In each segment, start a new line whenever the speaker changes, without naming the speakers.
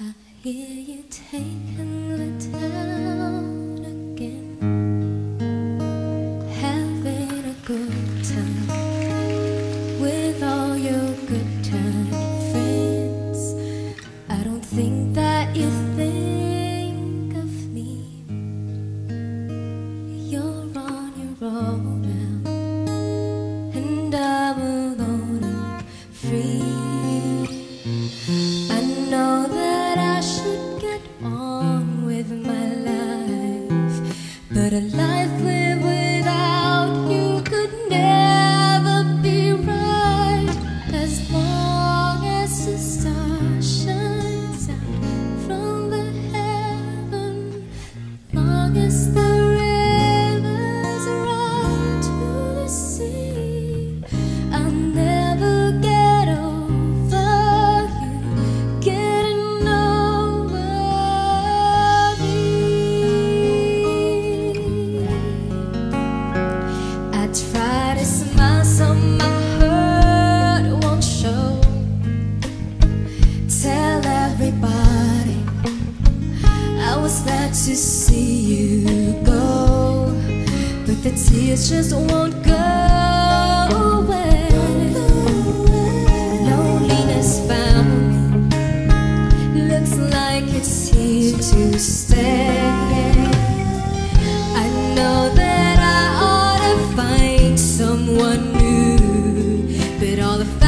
I hear you taking the time. but a lie. the tears just won't go away. Loneliness found me. Looks like it's here to stay. I know that I ought to find someone new, but all the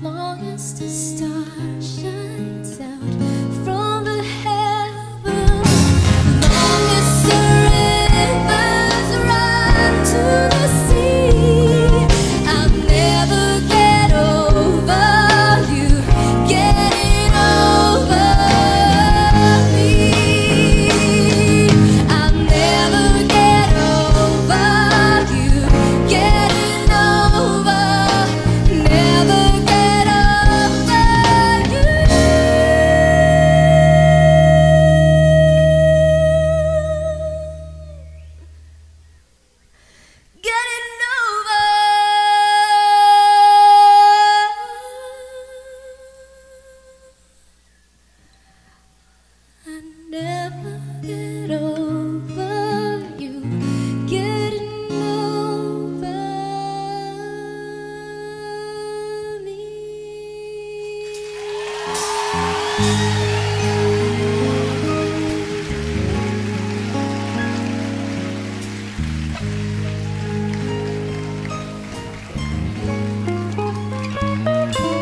longest the start.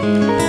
Música